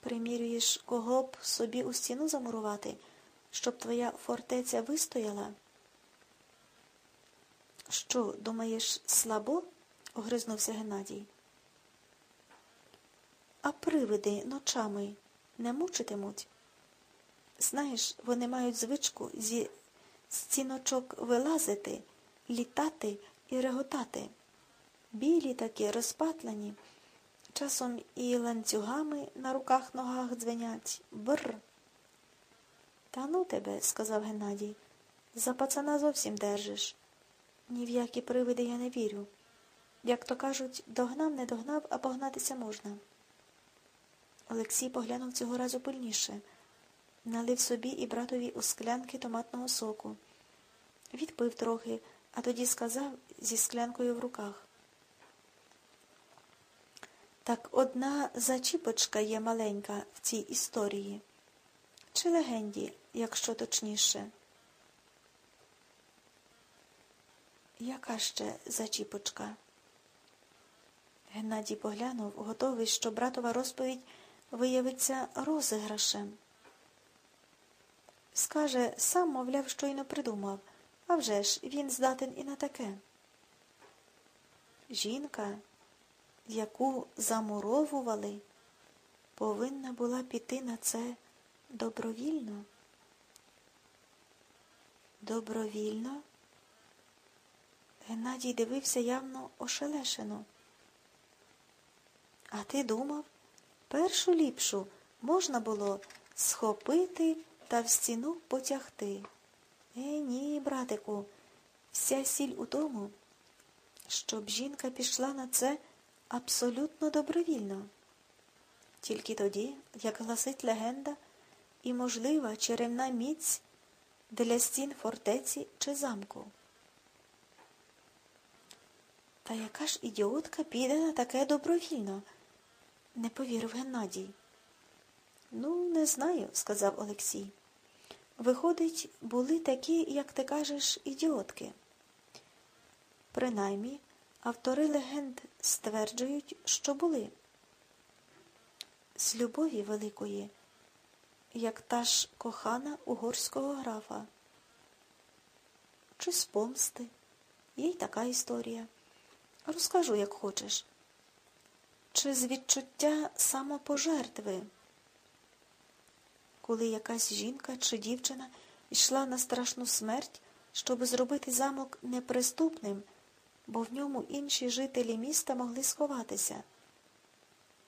Примірюєш, кого б собі у стіну замурувати, щоб твоя фортеця вистояла? Що, думаєш, слабо? огризнувся Геннадій. А привиди ночами не мучитимуть? Знаєш, вони мають звичку зі стіночок вилазити, літати і реготати. Білі такі, розпатлені, часом і ланцюгами на руках ногах дзвенять. Бр. Та ну тебе, сказав Геннадій, за пацана зовсім держиш. Ні в які привиди я не вірю. Як то кажуть, догнав, не догнав, а погнатися можна. Олексій поглянув цього разу пильніше, налив собі і братові у склянки томатного соку. Відпив трохи, а тоді сказав зі склянкою в руках. Так одна зачіпочка є маленька в цій історії. Чи легенді, якщо точніше. Яка ще зачіпочка? Геннадій поглянув, готовий, що братова розповідь виявиться розіграшем. Скаже, сам, мовляв, щойно придумав, а вже ж він здатен і на таке. Жінка, яку замуровували, повинна була піти на це добровільно. Добровільно? Геннадій дивився явно ошелешено. А ти думав, першу ліпшу можна було схопити та в стіну потягти. Е, ні, братику, вся сіль у тому, щоб жінка пішла на це абсолютно добровільно. Тільки тоді, як гласить легенда, і можлива черемна міць для стін фортеці чи замку. Та яка ж ідіотка піде на таке добровільно? не повірив Геннадій. Ну, не знаю, сказав Олексій. Виходить, були такі, як ти кажеш, ідіотки. Принаймні, автори легенд стверджують, що були. З любові великої, як та ж кохана угорського графа. Чи з помсти? Є й така історія. Розкажу, як хочеш. Чи з відчуття самопожертви? Коли якась жінка чи дівчина йшла на страшну смерть, щоб зробити замок неприступним, бо в ньому інші жителі міста могли сховатися.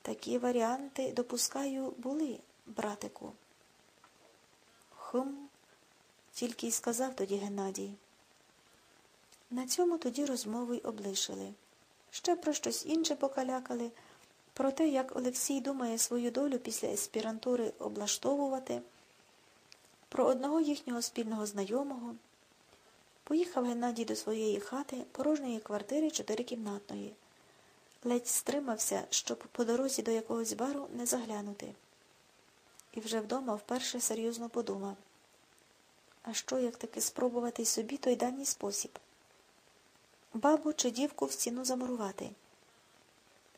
Такі варіанти, допускаю, були, братику. Хм, тільки й сказав тоді Геннадій. На цьому тоді розмови й облишили. Ще про щось інше покалякали, про те, як Олексій думає свою долю після еспірантури облаштовувати, про одного їхнього спільного знайомого. Поїхав Геннадій до своєї хати, порожньої квартири чотирикімнатної. Ледь стримався, щоб по дорозі до якогось бару не заглянути. І вже вдома вперше серйозно подумав. А що, як таки спробувати собі той давній спосіб? Бабу чи дівку в стіну замурувати?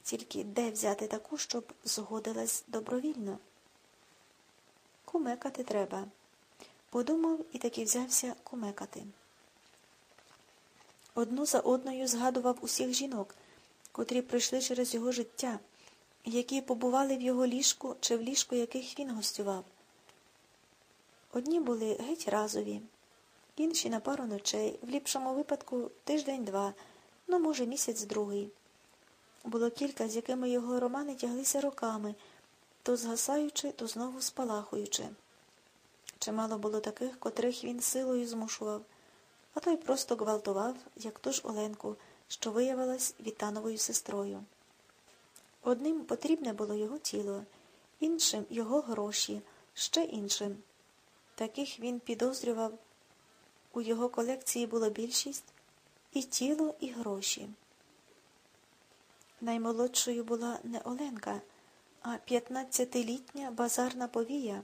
Тільки де взяти таку, щоб згодилась добровільно? Кумекати треба. Подумав і таки взявся кумекати. Одну за одною згадував усіх жінок, котрі пройшли через його життя, які побували в його ліжку чи в ліжку яких він гостював. Одні були геть разові, інші на пару ночей, в ліпшому випадку тиждень-два, ну, може, місяць другий. Було кілька, з якими його романи тяглися роками, то згасаючи, то знову спалахуючи. Чимало було таких, котрих він силою змушував, а той просто гвалтував, як ту ж Оленку, що виявилась Вітановою сестрою. Одним потрібне було його тіло, іншим його гроші, ще іншим. Таких він підозрював. У його колекції було більшість і тіло, і гроші. Наймолодшою була не Оленка, а п'ятнадцятилітня базарна повія,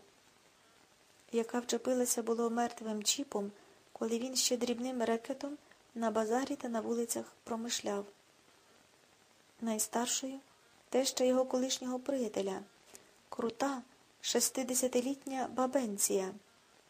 яка вчепилася було мертвим чіпом, коли він ще дрібним рекетом на базарі та на вулицях промишляв. Найстаршою теща його колишнього приятеля, крута, шестидесятилітня бабенція.